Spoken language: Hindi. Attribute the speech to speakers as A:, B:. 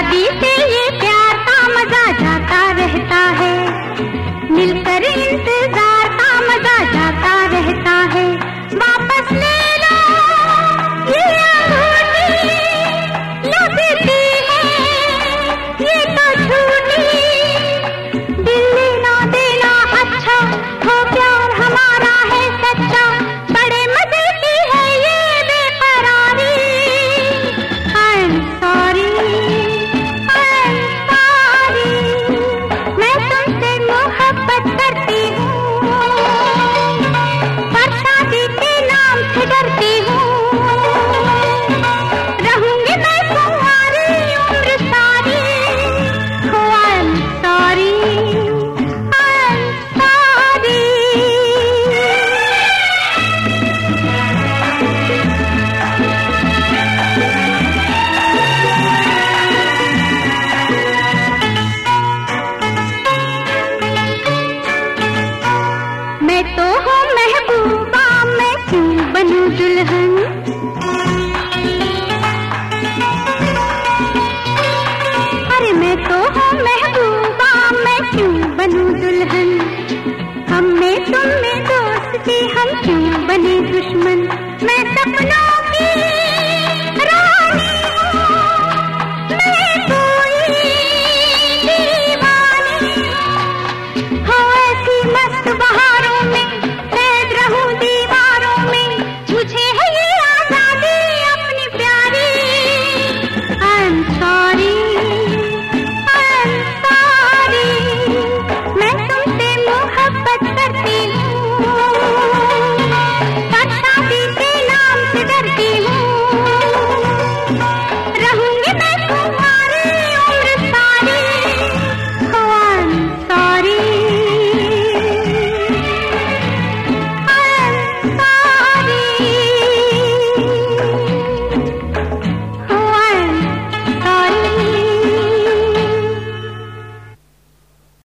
A: शादी से ये दुल्हन।